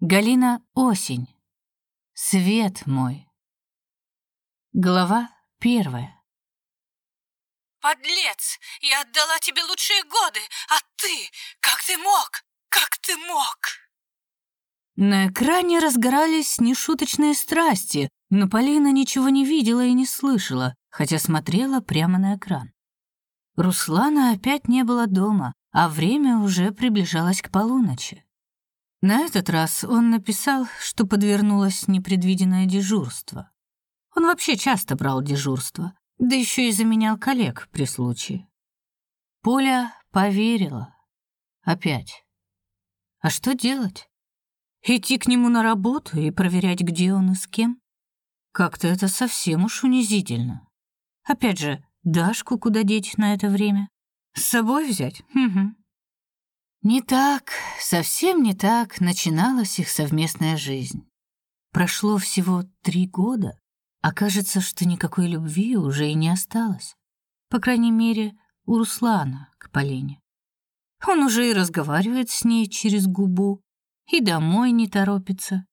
Галина Осень. Свет мой. Глава первая. Подлец! Я отдала тебе лучшие годы, а ты, как ты мог? Как ты мог? На экране разгорались нешуточные страсти, но Полина ничего не видела и не слышала, хотя смотрела прямо на экран. Руслана опять не было дома, а время уже приближалось к полуночи. На этот раз он написал, что подвернулось непредвиденное дежурство. Он вообще часто брал дежурство, да еще и заменял коллег при случае. Поля поверила. Опять. А что делать? Идти к нему на работу и проверять, где он и с кем? Как-то это совсем уж унизительно. Опять же, Дашку куда деть на это время? С собой взять? Угу. Не так, совсем не так начиналась их совместная жизнь. Прошло всего три года, а кажется, что никакой любви уже и не осталось. По крайней мере, у Руслана к Полине. Он уже и разговаривает с ней через губу, и домой не торопится.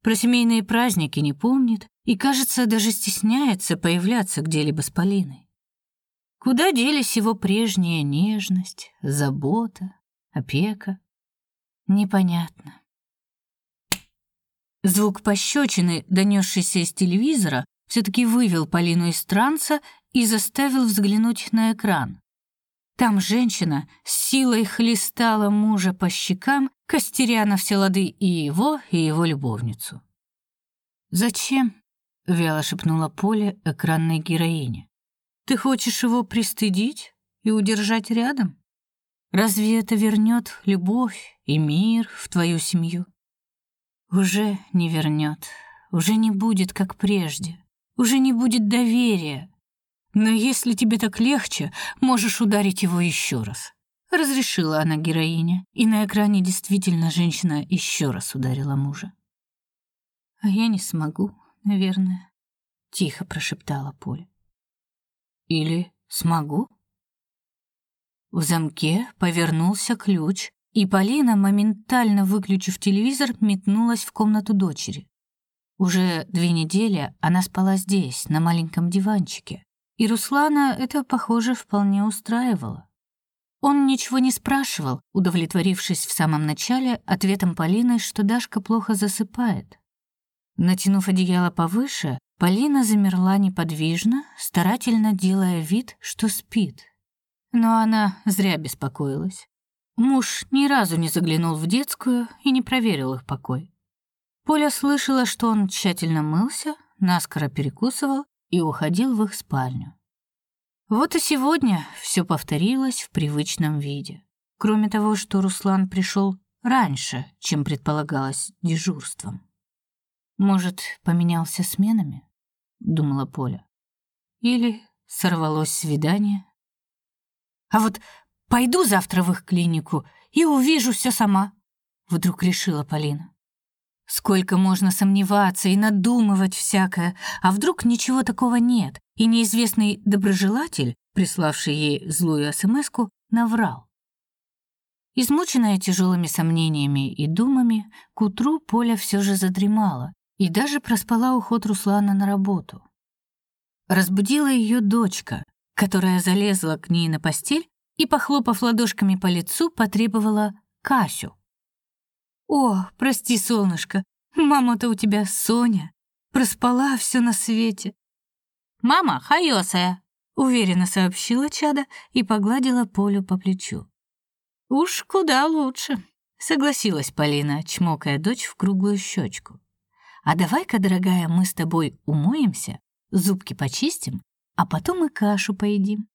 Про семейные праздники не помнит и, кажется, даже стесняется появляться где-либо с Полиной. Куда делись его прежняя нежность, забота, опека. Непонятно. Звук пощечины, донесшийся из телевизора, все-таки вывел Полину из транса и заставил взглянуть на экран. Там женщина с силой хлестала мужа по щекам, костеря на все лады и его, и его любовницу. «Зачем?» — вяло шепнула Поле экранной героине. «Ты хочешь его пристыдить и удержать рядом?» Разве это вернет любовь и мир в твою семью? Уже не вернет, уже не будет как прежде, уже не будет доверия. Но если тебе так легче, можешь ударить его еще раз. Разрешила она героине, и на экране действительно женщина еще раз ударила мужа. А я не смогу, наверное, тихо прошептала Поля. Или смогу? В замке повернулся ключ, и Полина, моментально выключив телевизор, метнулась в комнату дочери. Уже две недели она спала здесь, на маленьком диванчике, и Руслана это, похоже, вполне устраивало. Он ничего не спрашивал, удовлетворившись в самом начале ответом Полины, что Дашка плохо засыпает. Натянув одеяло повыше, Полина замерла неподвижно, старательно делая вид, что спит. Но она зря беспокоилась. Муж ни разу не заглянул в детскую и не проверил их покой. Поля слышала, что он тщательно мылся, наскоро перекусывал и уходил в их спальню. Вот и сегодня все повторилось в привычном виде. Кроме того, что Руслан пришел раньше, чем предполагалось дежурством. Может, поменялся сменами, думала Поля. Или сорвалось свидание. А вот пойду завтра в их клинику и увижу все сама, вдруг решила Полина. Сколько можно сомневаться и надумывать всякое, а вдруг ничего такого нет, и неизвестный доброжелатель, приславший ей злую смску, наврал. Измученная тяжелыми сомнениями и думами, к утру Поля все же задремала и даже проспала уход Руслана на работу. Разбудила ее дочка, которая залезла к ней на постель и, похлопав ладошками по лицу, потребовала Касю. «О, прости, солнышко, мама-то у тебя Соня. Проспала все на свете». «Мама хайосая», — уверенно сообщила Чада и погладила Полю по плечу. «Уж куда лучше», — согласилась Полина, чмокая дочь в круглую щечку. «А давай-ка, дорогая, мы с тобой умоемся, зубки почистим, а потом и кашу поедим.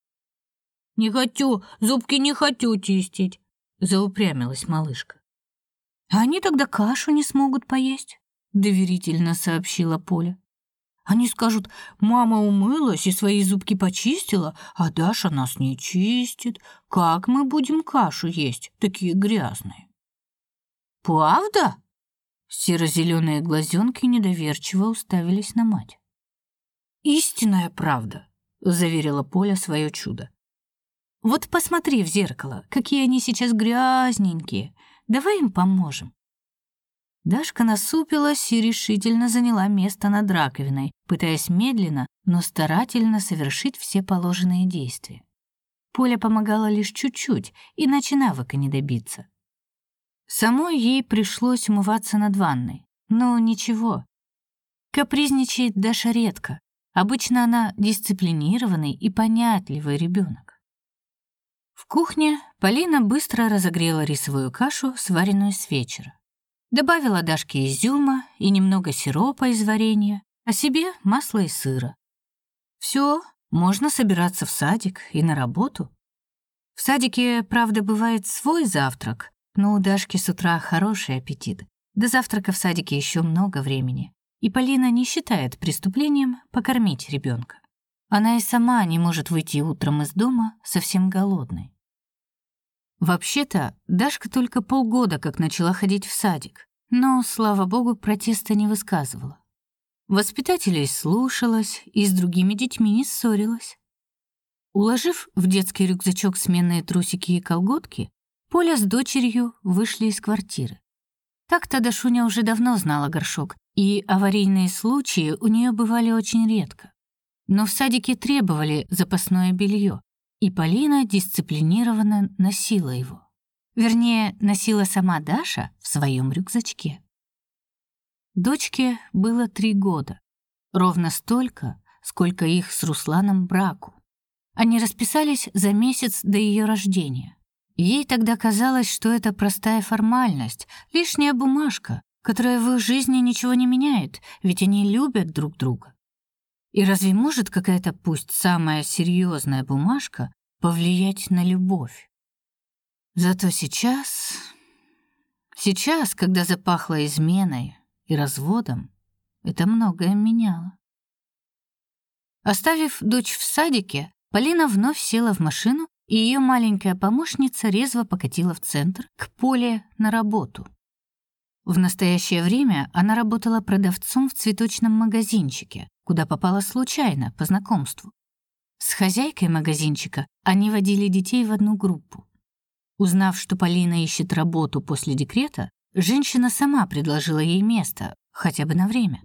«Не хочу, зубки не хочу чистить», — заупрямилась малышка. «А они тогда кашу не смогут поесть», — доверительно сообщила Поля. «Они скажут, мама умылась и свои зубки почистила, а Даша нас не чистит. Как мы будем кашу есть, такие грязные?» «Правда?» Серо-зеленые глазенки недоверчиво уставились на мать. «Истинная правда», — заверила Поля свое чудо. «Вот посмотри в зеркало, какие они сейчас грязненькие. Давай им поможем». Дашка насупилась и решительно заняла место над раковиной, пытаясь медленно, но старательно совершить все положенные действия. Поля помогала лишь чуть-чуть, иначе навыка не добиться. Самой ей пришлось умываться над ванной. Но ничего. Капризничает Даша редко. Обычно она дисциплинированный и понятливый ребенок. В кухне Полина быстро разогрела рисовую кашу, сваренную с вечера. Добавила Дашке изюма и немного сиропа из варенья, а себе масла и сыра. Все, можно собираться в садик и на работу. В садике, правда, бывает свой завтрак, но у Дашки с утра хороший аппетит. До завтрака в садике еще много времени. И Полина не считает преступлением покормить ребенка. Она и сама не может выйти утром из дома совсем голодной. Вообще-то, Дашка только полгода как начала ходить в садик, но, слава богу, протеста не высказывала. Воспитателей слушалась и с другими детьми не ссорилась. Уложив в детский рюкзачок сменные трусики и колготки, Поля с дочерью вышли из квартиры. Так-то Дашуня уже давно знала горшок, и аварийные случаи у нее бывали очень редко. Но в садике требовали запасное белье, и Полина дисциплинированно носила его. Вернее, носила сама Даша в своем рюкзачке. Дочке было три года, ровно столько, сколько их с Русланом браку. Они расписались за месяц до ее рождения. Ей тогда казалось, что это простая формальность, лишняя бумажка, которая в их жизни ничего не меняет, ведь они любят друг друга. И разве может какая-то пусть самая серьезная бумажка повлиять на любовь? Зато сейчас... Сейчас, когда запахло изменой и разводом, это многое меняло. Оставив дочь в садике, Полина вновь села в машину, и ее маленькая помощница резво покатила в центр, к Поле, на работу. В настоящее время она работала продавцом в цветочном магазинчике, куда попала случайно, по знакомству. С хозяйкой магазинчика они водили детей в одну группу. Узнав, что Полина ищет работу после декрета, женщина сама предложила ей место, хотя бы на время.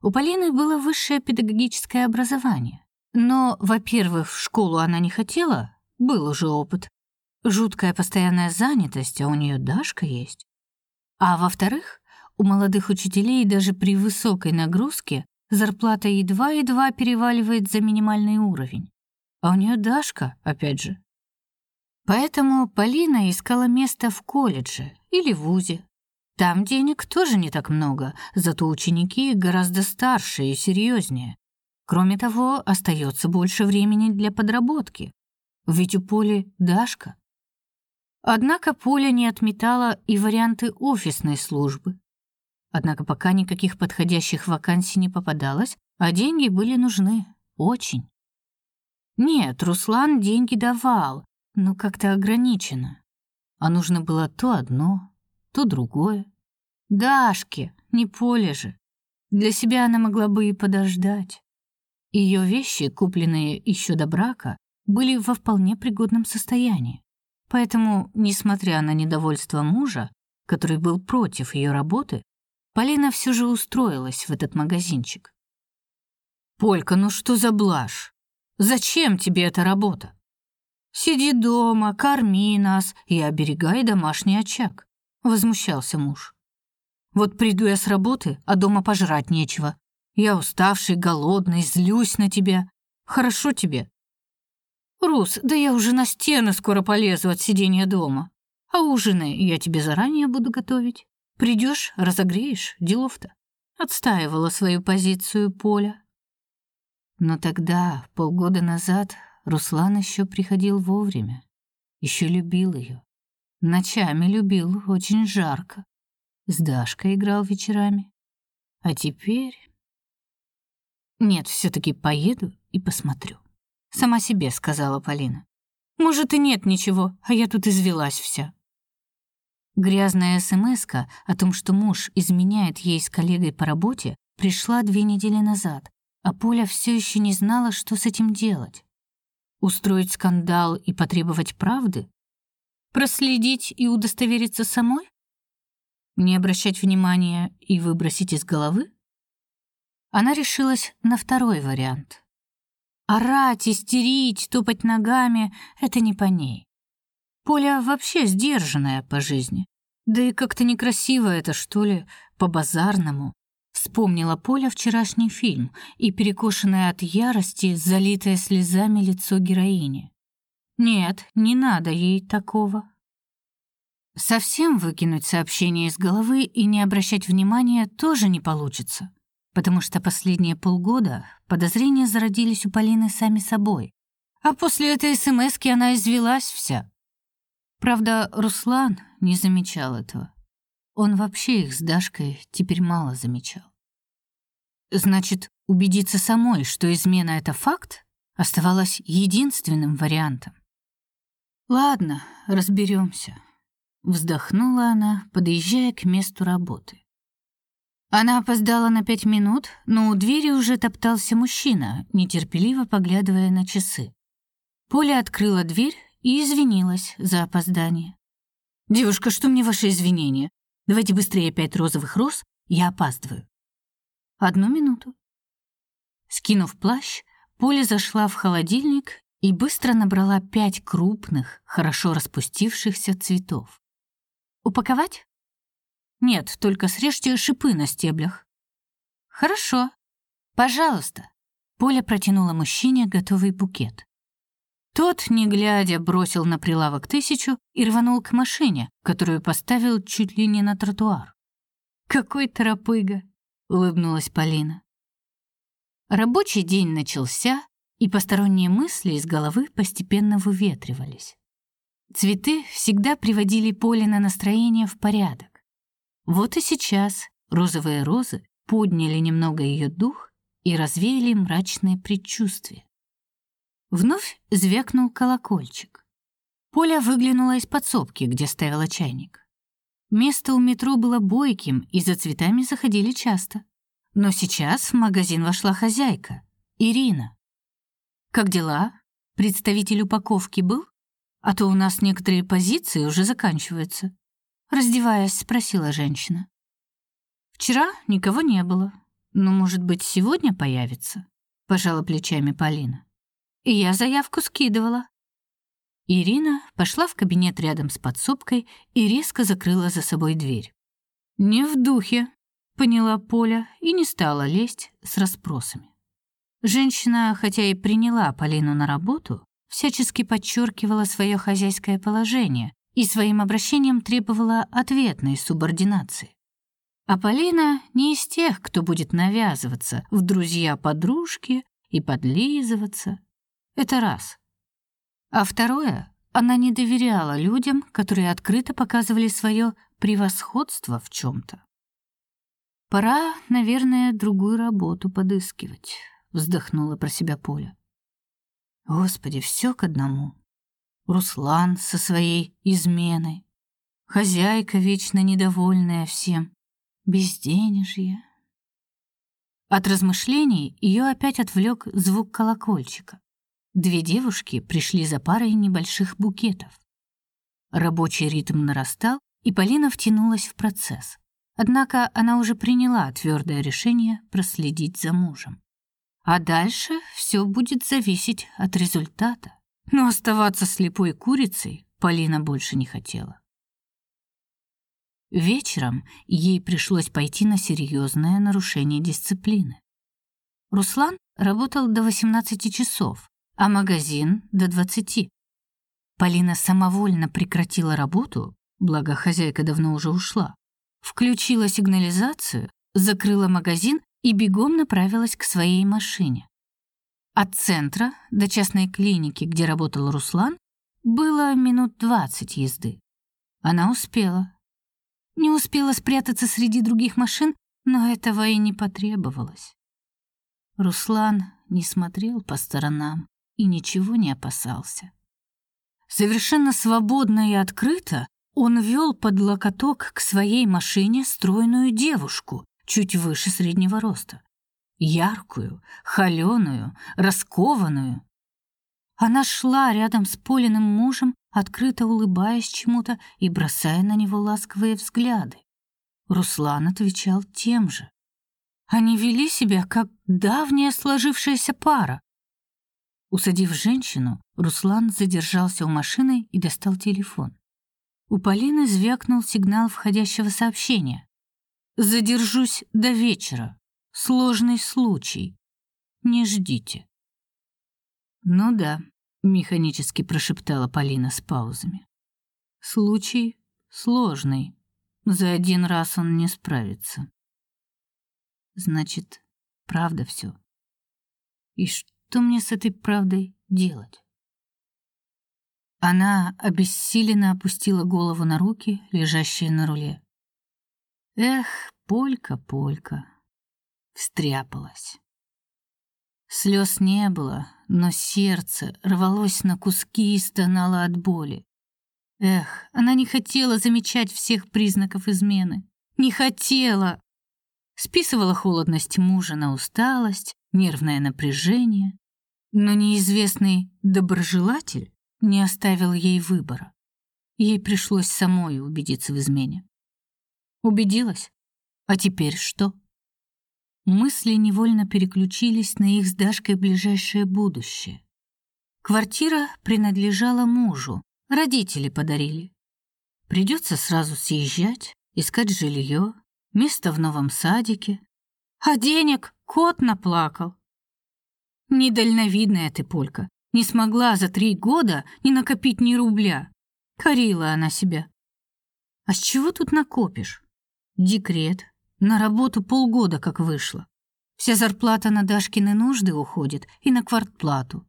У Полины было высшее педагогическое образование. Но, во-первых, в школу она не хотела, был уже опыт. Жуткая постоянная занятость, а у нее Дашка есть. А во-вторых, у молодых учителей даже при высокой нагрузке зарплата едва-едва переваливает за минимальный уровень. А у нее Дашка, опять же. Поэтому Полина искала место в колледже или вузе. Там денег тоже не так много, зато ученики гораздо старше и серьезнее. Кроме того, остается больше времени для подработки. Ведь у Поли Дашка. Однако Поля не отметала и варианты офисной службы. Однако пока никаких подходящих вакансий не попадалось, а деньги были нужны очень. Нет, Руслан деньги давал, но как-то ограничено. А нужно было то одно, то другое. Дашке, не Поле же. Для себя она могла бы и подождать. Ее вещи, купленные еще до брака, были во вполне пригодном состоянии. Поэтому, несмотря на недовольство мужа, который был против ее работы, Полина все же устроилась в этот магазинчик. «Полька, ну что за блажь? Зачем тебе эта работа? Сиди дома, корми нас и оберегай домашний очаг», — возмущался муж. «Вот приду я с работы, а дома пожрать нечего. Я уставший, голодный, злюсь на тебя. Хорошо тебе?» «Рус, да я уже на стены скоро полезу от сидения дома. А ужины я тебе заранее буду готовить. Придешь, разогреешь, делов-то». Отстаивала свою позицию Поля. Но тогда, полгода назад, Руслан еще приходил вовремя. Еще любил ее. Ночами любил, очень жарко. С Дашкой играл вечерами. А теперь... Нет, все таки поеду и посмотрю. Сама себе сказала Полина. Может и нет ничего, а я тут извелась вся. Грязная смска о том, что муж изменяет ей с коллегой по работе, пришла две недели назад, а Поля все еще не знала, что с этим делать. Устроить скандал и потребовать правды? Проследить и удостовериться самой? Не обращать внимания и выбросить из головы? Она решилась на второй вариант. Орать, истерить, топать ногами — это не по ней. Поля вообще сдержанная по жизни. Да и как-то некрасиво это, что ли, по-базарному. Вспомнила Поля вчерашний фильм и перекошенное от ярости, залитое слезами лицо героини. Нет, не надо ей такого. Совсем выкинуть сообщение из головы и не обращать внимания тоже не получится, потому что последние полгода подозрения зародились у Полины сами собой. А после этой СМСки она извелась вся. Правда, Руслан не замечал этого. Он вообще их с Дашкой теперь мало замечал. Значит, убедиться самой, что измена — это факт, оставалось единственным вариантом. «Ладно, разберемся», — вздохнула она, подъезжая к месту работы. Она опоздала на пять минут, но у двери уже топтался мужчина, нетерпеливо поглядывая на часы. Поля открыла дверь и извинилась за опоздание. «Девушка, что мне ваши извинения? Давайте быстрее пять розовых роз, я опаздываю». Одну минуту. Скинув плащ, Поля зашла в холодильник и быстро набрала пять крупных, хорошо распустившихся цветов. Упаковать? Нет, только срежьте шипы на стеблях. Хорошо. Пожалуйста. Поля протянула мужчине готовый букет. Тот, не глядя, бросил на прилавок тысячу и рванул к машине, которую поставил чуть ли не на тротуар. Какой торопыга улыбнулась Полина. Рабочий день начался, и посторонние мысли из головы постепенно выветривались. Цветы всегда приводили Поле на настроение в порядок. Вот и сейчас розовые розы подняли немного ее дух и развеяли мрачные предчувствия. Вновь звякнул колокольчик. Поля выглянула из подсобки, где стояла чайник. Место у метро было бойким, и за цветами заходили часто. Но сейчас в магазин вошла хозяйка, Ирина. «Как дела? Представитель упаковки был? А то у нас некоторые позиции уже заканчиваются». Раздеваясь, спросила женщина. «Вчера никого не было. Но, может быть, сегодня появится?» Пожала плечами Полина. «И я заявку скидывала. Ирина пошла в кабинет рядом с подсобкой и резко закрыла за собой дверь. «Не в духе», — поняла Поля и не стала лезть с расспросами. Женщина, хотя и приняла Полину на работу, всячески подчеркивала свое хозяйское положение и своим обращением требовала ответной субординации. А Полина не из тех, кто будет навязываться в друзья-подружки и подлизываться. Это раз. А второе, она не доверяла людям, которые открыто показывали свое превосходство в чем то Пора, наверное, другую работу подыскивать, вздохнула про себя Поля. Господи, все к одному. Руслан со своей изменой, хозяйка вечно недовольная всем, безденежье. От размышлений ее опять отвлек звук колокольчика. Две девушки пришли за парой небольших букетов. Рабочий ритм нарастал, и Полина втянулась в процесс. Однако она уже приняла твердое решение проследить за мужем. А дальше все будет зависеть от результата. Но оставаться слепой курицей Полина больше не хотела. Вечером ей пришлось пойти на серьезное нарушение дисциплины. Руслан работал до 18 часов, а магазин — до двадцати. Полина самовольно прекратила работу, благо хозяйка давно уже ушла, включила сигнализацию, закрыла магазин и бегом направилась к своей машине. От центра до частной клиники, где работал Руслан, было минут двадцать езды. Она успела. Не успела спрятаться среди других машин, но этого и не потребовалось. Руслан не смотрел по сторонам и ничего не опасался. Совершенно свободно и открыто он вел под локоток к своей машине стройную девушку, чуть выше среднего роста. Яркую, холеную, раскованную. Она шла рядом с Полиным мужем, открыто улыбаясь чему-то и бросая на него ласковые взгляды. Руслан отвечал тем же. Они вели себя как давняя сложившаяся пара. Усадив женщину, Руслан задержался у машины и достал телефон. У Полины звякнул сигнал входящего сообщения. Задержусь до вечера. Сложный случай. Не ждите. Ну да, механически прошептала Полина с паузами. Случай сложный. За один раз он не справится. Значит, правда все. И что мне с этой правдой делать? Она обессиленно опустила голову на руки, лежащие на руле. Эх, полька, полька. Встряпалась. Слез не было, но сердце рвалось на куски и стонало от боли. Эх, она не хотела замечать всех признаков измены. Не хотела. Списывала холодность мужа на усталость, нервное напряжение. Но неизвестный доброжелатель не оставил ей выбора. Ей пришлось самой убедиться в измене. Убедилась? А теперь что? Мысли невольно переключились на их с Дашкой ближайшее будущее. Квартира принадлежала мужу, Родители подарили. Придется сразу съезжать, искать жилье, место в новом садике. А денег кот наплакал. Недальновидная ты, Полька. Не смогла за три года не накопить ни рубля. Корила она себя. А с чего тут накопишь? Декрет. На работу полгода как вышла. Вся зарплата на Дашкины нужды уходит и на квартплату.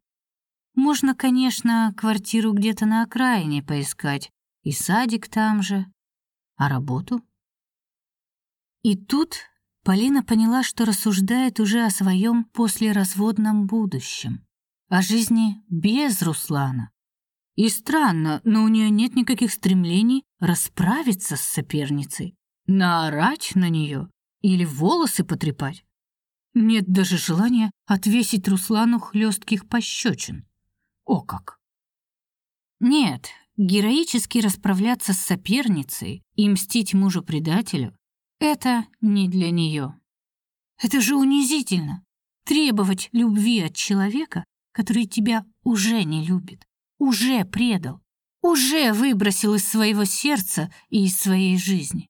Можно, конечно, квартиру где-то на окраине поискать, и садик там же. А работу? И тут Полина поняла, что рассуждает уже о своем послеразводном будущем, о жизни без Руслана. И странно, но у нее нет никаких стремлений расправиться с соперницей, наорать на нее или волосы потрепать. Нет даже желания отвесить Руслану хлестких пощечин. О как! Нет, героически расправляться с соперницей и мстить мужу-предателю — это не для нее. Это же унизительно — требовать любви от человека, который тебя уже не любит, уже предал, уже выбросил из своего сердца и из своей жизни.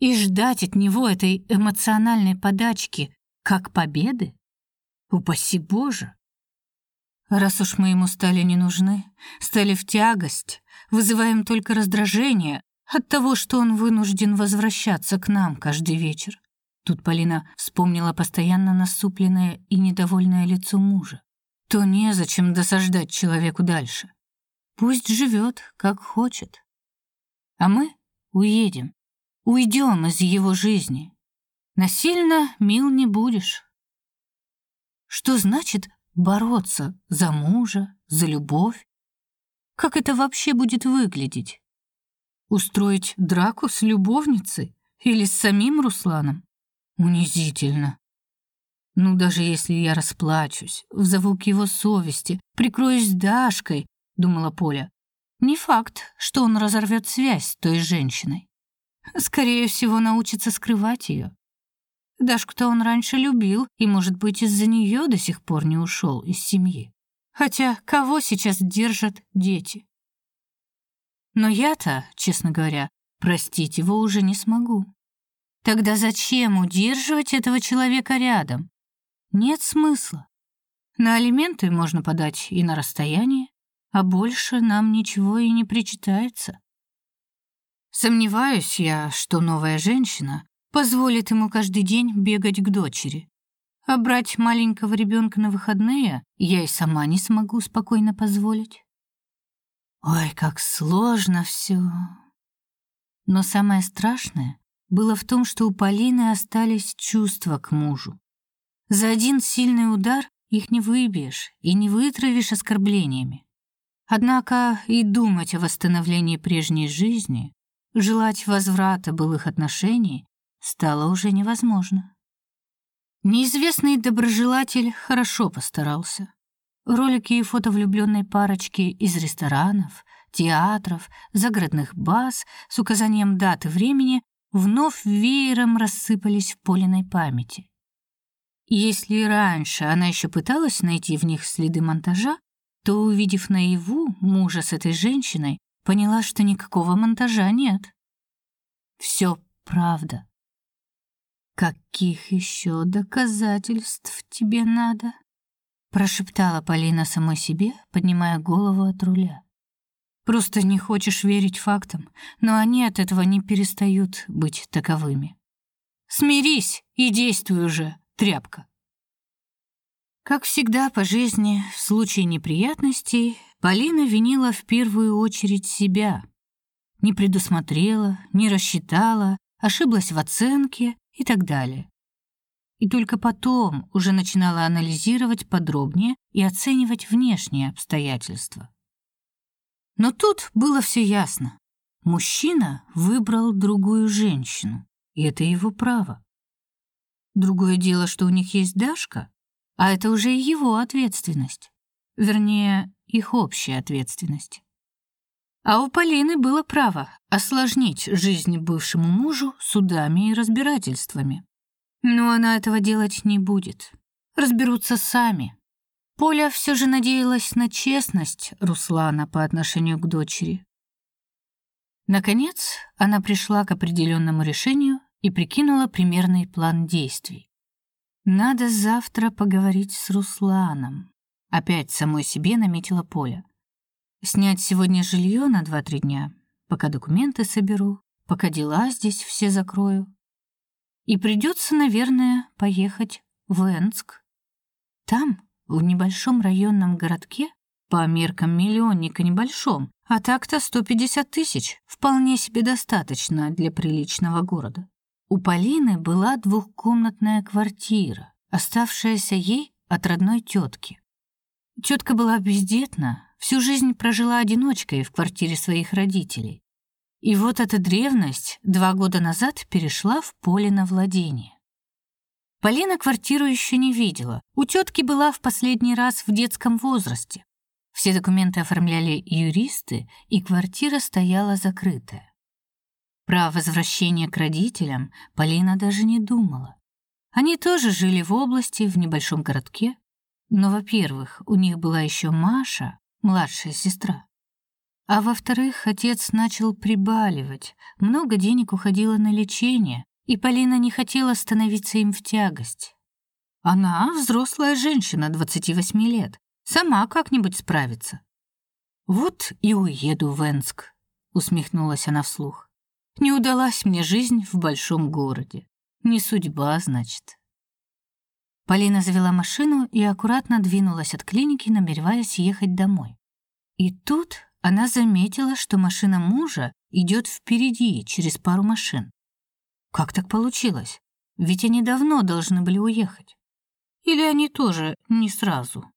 И ждать от него этой эмоциональной подачки как победы? Упаси Боже! Раз уж мы ему стали не нужны, стали в тягость, вызываем только раздражение от того, что он вынужден возвращаться к нам каждый вечер. Тут Полина вспомнила постоянно насупленное и недовольное лицо мужа. То незачем досаждать человеку дальше. Пусть живет, как хочет. А мы уедем, уйдем из его жизни. Насильно мил не будешь. Что значит Бороться за мужа, за любовь? Как это вообще будет выглядеть? Устроить драку с любовницей или с самим Русланом? Унизительно. Ну, даже если я расплачусь, взову к его совести, прикроюсь Дашкой, думала Поля, не факт, что он разорвет связь с той женщиной. Скорее всего, научится скрывать ее. Дашку-то он раньше любил, и, может быть, из-за нее до сих пор не ушел из семьи. Хотя кого сейчас держат дети? Но я-то, честно говоря, простить его уже не смогу. Тогда зачем удерживать этого человека рядом? Нет смысла. На алименты можно подать и на расстоянии, а больше нам ничего и не причитается. Сомневаюсь я, что новая женщина позволит ему каждый день бегать к дочери. А брать маленького ребенка на выходные я и сама не смогу спокойно позволить. Ой, как сложно все. Но самое страшное было в том, что у Полины остались чувства к мужу. За один сильный удар их не выбьешь и не вытравишь оскорблениями. Однако и думать о восстановлении прежней жизни, желать возврата былых отношений стало уже невозможно. Неизвестный доброжелатель хорошо постарался. Ролики и фото влюбленной парочки из ресторанов, театров, загородных баз с указанием даты времени вновь веером рассыпались в Полиной памяти. Если раньше она еще пыталась найти в них следы монтажа, то, увидев наяву мужа с этой женщиной, поняла, что никакого монтажа нет. Все правда. Каких еще доказательств тебе надо? прошептала Полина самой себе, поднимая голову от руля. Просто не хочешь верить фактам, но они от этого не перестают быть таковыми. Смирись и действуй уже, тряпка. Как всегда по жизни, в случае неприятностей, Полина винила в первую очередь себя. Не предусмотрела, не рассчитала, ошиблась в оценке и так далее. И только потом уже начинала анализировать подробнее и оценивать внешние обстоятельства. Но тут было все ясно. Мужчина выбрал другую женщину, и это его право. Другое дело, что у них есть Дашка, а это уже его ответственность. Вернее, их общая ответственность. А у Полины было право осложнить жизнь бывшему мужу судами и разбирательствами. Но она этого делать не будет. Разберутся сами. Поля все же надеялась на честность Руслана по отношению к дочери. Наконец, она пришла к определенному решению и прикинула примерный план действий. Надо завтра поговорить с Русланом. Опять самой себе наметила Поля. Снять сегодня жилье на 2-3 дня, пока документы соберу, пока дела здесь все закрою. И придется, наверное, поехать в Энск. Там в небольшом районном городке, по меркам миллионника небольшом, а так-то 150 тысяч, вполне себе достаточно для приличного города. У Полины была двухкомнатная квартира, оставшаяся ей от родной тетки. Тетка была бездетна, всю жизнь прожила одиночкой в квартире своих родителей. И вот эта древность два года назад перешла в поле на владение. Полина квартиру еще не видела. У тетки была в последний раз в детском возрасте. Все документы оформляли юристы, и квартира стояла закрытая. Про возвращение к родителям Полина даже не думала. Они тоже жили в области, в небольшом городке. Но, во-первых, у них была еще Маша, младшая сестра. А во-вторых, отец начал прибаливать. Много денег уходило на лечение, и Полина не хотела становиться им в тягость. Она взрослая женщина 28 лет, сама как-нибудь справится. Вот и уеду в Энск, усмехнулась она вслух. Не удалась мне жизнь в большом городе. Не судьба, значит. Полина завела машину и аккуратно двинулась от клиники, намереваясь ехать домой. И тут она заметила, что машина мужа идет впереди, через пару машин. Как так получилось? Ведь они давно должны были уехать. Или они тоже не сразу?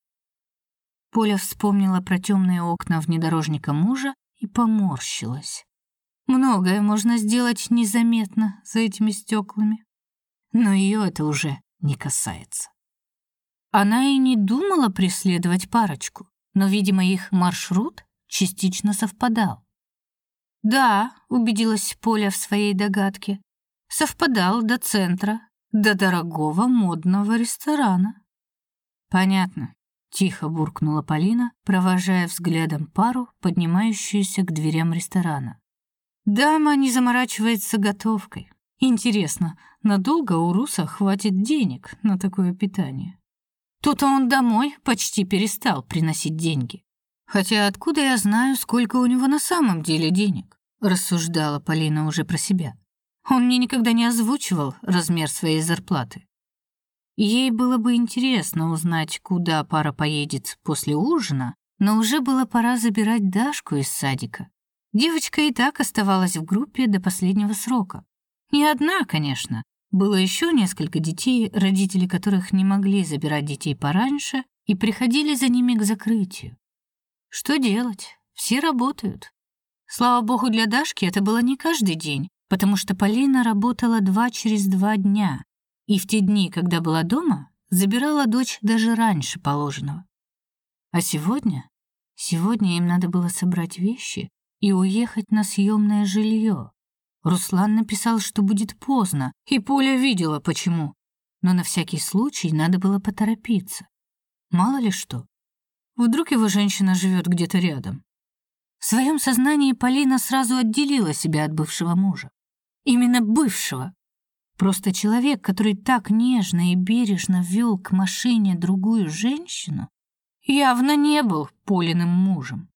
Поля вспомнила про темные окна внедорожника мужа и поморщилась. Многое можно сделать незаметно за этими стеклами. Но ее это уже не касается. Она и не думала преследовать парочку, но, видимо, их маршрут частично совпадал. Да, убедилась Поля в своей догадке совпадал до центра, до дорогого модного ресторана. Понятно, тихо буркнула Полина, провожая взглядом пару, поднимающуюся к дверям ресторана. Дама не заморачивается готовкой. Интересно, надолго у Руса хватит денег на такое питание? Тут он домой почти перестал приносить деньги. Хотя откуда я знаю, сколько у него на самом деле денег? рассуждала Полина уже про себя. Он мне никогда не озвучивал размер своей зарплаты. Ей было бы интересно узнать, куда пара поедет после ужина, но уже было пора забирать Дашку из садика. Девочка и так оставалась в группе до последнего срока. Не одна, конечно. Было еще несколько детей, родители которых не могли забирать детей пораньше и приходили за ними к закрытию. Что делать? Все работают. Слава богу, для Дашки это было не каждый день, потому что Полина работала два через два дня, и в те дни, когда была дома, забирала дочь даже раньше положенного. А сегодня? Сегодня им надо было собрать вещи и уехать на съемное жилье. Руслан написал, что будет поздно, и Поля видела почему. Но на всякий случай надо было поторопиться. Мало ли что. Вдруг его женщина живет где-то рядом. В своем сознании Полина сразу отделила себя от бывшего мужа. Именно бывшего. Просто человек, который так нежно и бережно вел к машине другую женщину, явно не был Полиным мужем.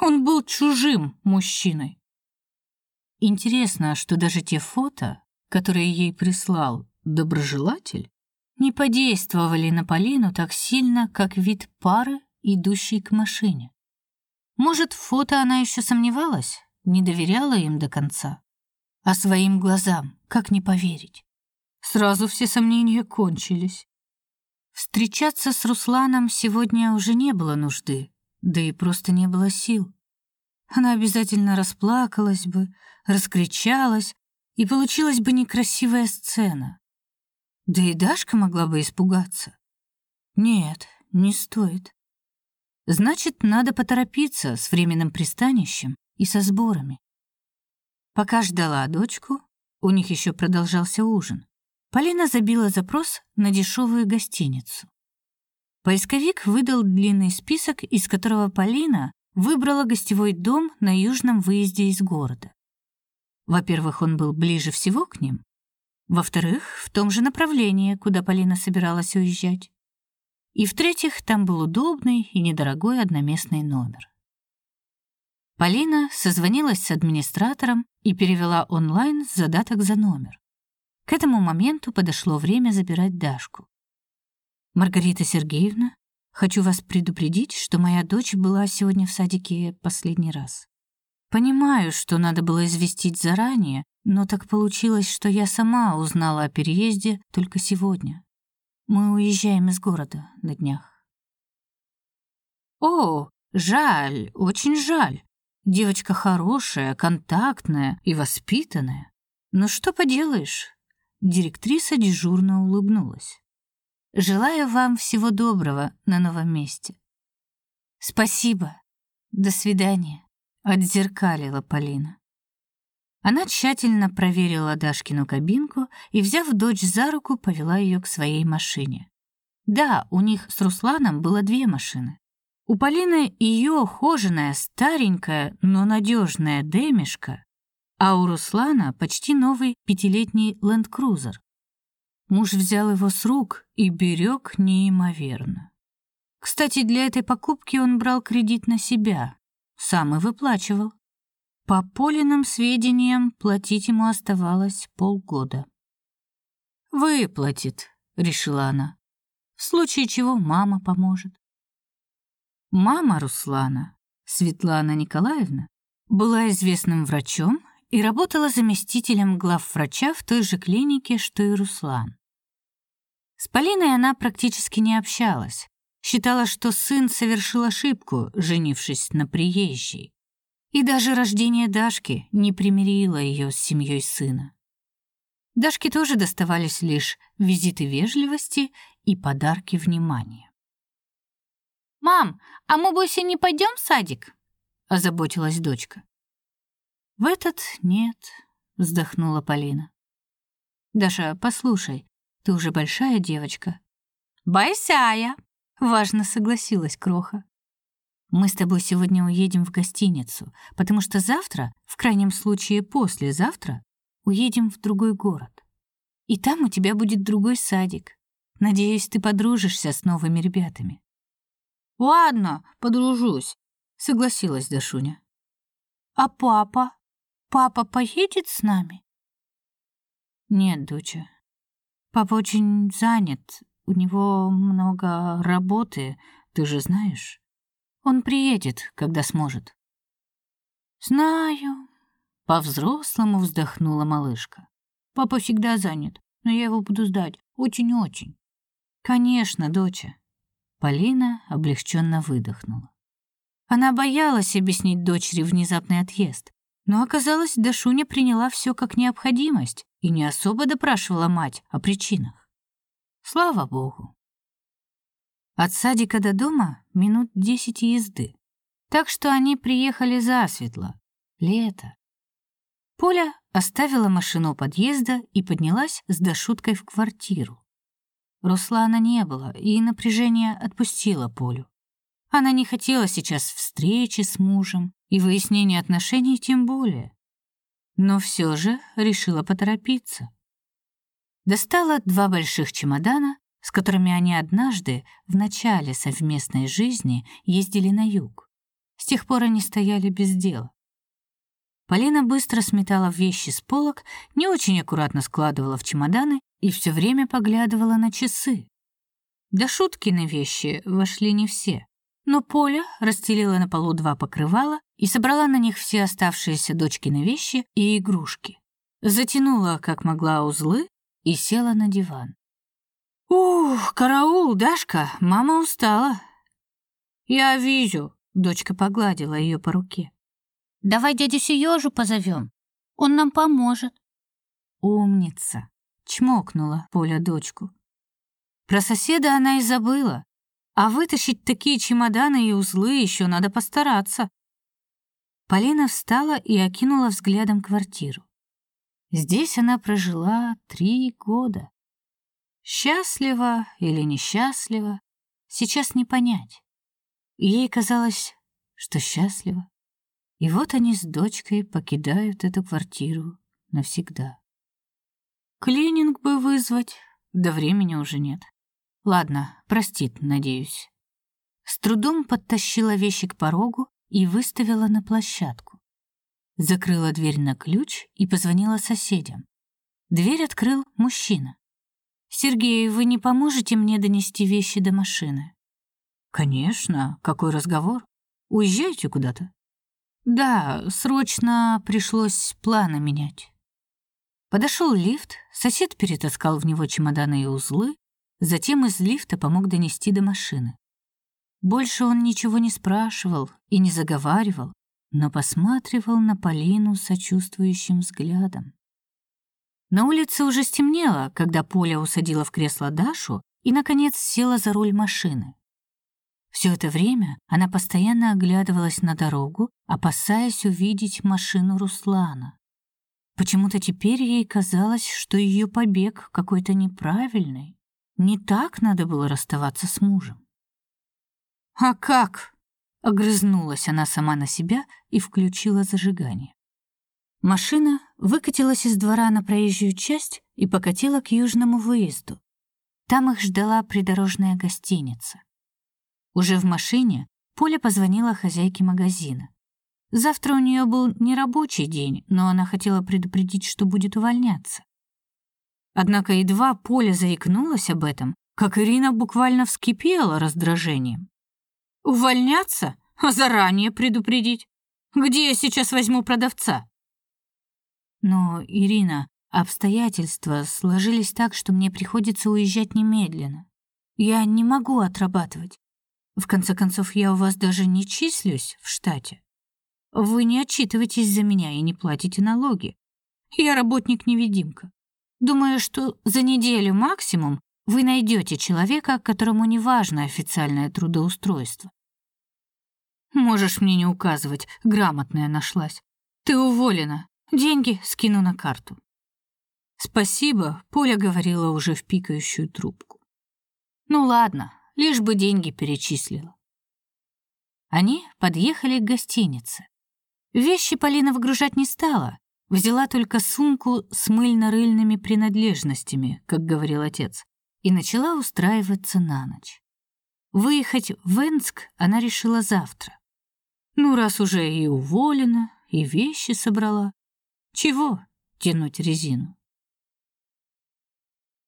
Он был чужим мужчиной. Интересно, что даже те фото, которые ей прислал доброжелатель, не подействовали на Полину так сильно, как вид пары, идущей к машине. Может, фото она еще сомневалась, не доверяла им до конца. А своим глазам как не поверить? Сразу все сомнения кончились. Встречаться с Русланом сегодня уже не было нужды, да и просто не было сил. Она обязательно расплакалась бы, раскричалась, и получилась бы некрасивая сцена. Да и Дашка могла бы испугаться. Нет, не стоит. Значит, надо поторопиться с временным пристанищем и со сборами. Пока ждала дочку, у них еще продолжался ужин. Полина забила запрос на дешевую гостиницу. Поисковик выдал длинный список, из которого Полина выбрала гостевой дом на южном выезде из города. Во-первых, он был ближе всего к ним. Во-вторых, в том же направлении, куда Полина собиралась уезжать. И в-третьих, там был удобный и недорогой одноместный номер. Полина созвонилась с администратором и перевела онлайн задаток за номер. К этому моменту подошло время забирать Дашку. Маргарита Сергеевна, хочу вас предупредить, что моя дочь была сегодня в садике последний раз. Понимаю, что надо было известить заранее, но так получилось, что я сама узнала о переезде только сегодня. Мы уезжаем из города на днях. О, жаль, очень жаль. Девочка хорошая, контактная и воспитанная. Но что поделаешь? Директриса дежурно улыбнулась. Желаю вам всего доброго на новом месте. Спасибо. До свидания отзеркалила Полина. Она тщательно проверила Дашкину кабинку и, взяв дочь за руку, повела ее к своей машине. Да, у них с Русланом было две машины. У Полины ее ухоженная, старенькая, но надежная Демишка, а у Руслана почти новый пятилетний ленд-крузер. Муж взял его с рук и берег неимоверно. Кстати, для этой покупки он брал кредит на себя, сам и выплачивал. По Полиным сведениям, платить ему оставалось полгода. «Выплатит», — решила она. «В случае чего мама поможет». Мама Руслана, Светлана Николаевна, была известным врачом и работала заместителем главврача в той же клинике, что и Руслан. С Полиной она практически не общалась, считала, что сын совершил ошибку, женившись на приезжей. И даже рождение Дашки не примирило ее с семьей сына. Дашке тоже доставались лишь визиты вежливости и подарки внимания. «Мам, а мы больше не пойдем в садик?» — озаботилась дочка. «В этот нет», — вздохнула Полина. «Даша, послушай, ты уже большая девочка». «Большая», Важно согласилась Кроха. Мы с тобой сегодня уедем в гостиницу, потому что завтра, в крайнем случае послезавтра, уедем в другой город. И там у тебя будет другой садик. Надеюсь, ты подружишься с новыми ребятами. Ладно, подружусь, согласилась Дашуня. А папа? Папа поедет с нами? Нет, доча. Папа очень занят, у него много работы, ты же знаешь. Он приедет, когда сможет. Знаю. По-взрослому вздохнула малышка. Папа всегда занят, но я его буду ждать очень-очень. Конечно, доча. Полина облегченно выдохнула. Она боялась объяснить дочери внезапный отъезд, но оказалось, Дашуня приняла все как необходимость и не особо допрашивала мать о причинах. Слава богу. От садика до дома минут десять езды. Так что они приехали засветло. Лето. Поля оставила машину у подъезда и поднялась с Дашуткой в квартиру. Руслана не было, и напряжение отпустило Полю. Она не хотела сейчас встречи с мужем и выяснения отношений тем более. Но все же решила поторопиться. Достала два больших чемодана, с которыми они однажды в начале совместной жизни ездили на юг. С тех пор они стояли без дела. Полина быстро сметала вещи с полок, не очень аккуратно складывала в чемоданы и все время поглядывала на часы. До шутки на вещи вошли не все, но Поля расстелила на полу два покрывала и собрала на них все оставшиеся дочкины вещи и игрушки. Затянула, как могла, узлы и села на диван. «Ух, караул, Дашка, мама устала». «Я вижу», — дочка погладила ее по руке. Давай дядю Сережу позовем. Он нам поможет. Умница, чмокнула Поля дочку. Про соседа она и забыла. А вытащить такие чемоданы и узлы еще надо постараться. Полина встала и окинула взглядом квартиру. Здесь она прожила три года. Счастлива или несчастлива, сейчас не понять. Ей казалось, что счастлива. И вот они с дочкой покидают эту квартиру навсегда. Клининг бы вызвать, да времени уже нет. Ладно, простит, надеюсь. С трудом подтащила вещи к порогу и выставила на площадку. Закрыла дверь на ключ и позвонила соседям. Дверь открыл мужчина. «Сергей, вы не поможете мне донести вещи до машины?» «Конечно. Какой разговор? Уезжаете куда-то?» Да, срочно пришлось планы менять. Подошел лифт, сосед перетаскал в него чемоданы и узлы, затем из лифта помог донести до машины. Больше он ничего не спрашивал и не заговаривал, но посматривал на Полину сочувствующим взглядом. На улице уже стемнело, когда Поля усадила в кресло Дашу и, наконец, села за руль машины. Все это время она постоянно оглядывалась на дорогу, опасаясь увидеть машину Руслана. Почему-то теперь ей казалось, что ее побег какой-то неправильный. Не так надо было расставаться с мужем. «А как?» — огрызнулась она сама на себя и включила зажигание. Машина выкатилась из двора на проезжую часть и покатила к южному выезду. Там их ждала придорожная гостиница. Уже в машине Поля позвонила хозяйке магазина. Завтра у нее был нерабочий день, но она хотела предупредить, что будет увольняться. Однако едва Поля заикнулась об этом, как Ирина буквально вскипела раздражением. «Увольняться? А заранее предупредить? Где я сейчас возьму продавца?» «Но, Ирина, обстоятельства сложились так, что мне приходится уезжать немедленно. Я не могу отрабатывать. В конце концов, я у вас даже не числюсь в штате. Вы не отчитываетесь за меня и не платите налоги. Я работник-невидимка. Думаю, что за неделю максимум вы найдете человека, которому не важно официальное трудоустройство. Можешь мне не указывать, грамотная нашлась. Ты уволена. Деньги скину на карту. Спасибо, Поля говорила уже в пикающую трубку. Ну ладно, лишь бы деньги перечислила. Они подъехали к гостинице. Вещи Полина выгружать не стала, взяла только сумку с мыльно-рыльными принадлежностями, как говорил отец, и начала устраиваться на ночь. Выехать в Энск она решила завтра. Ну, раз уже и уволена, и вещи собрала, чего тянуть резину?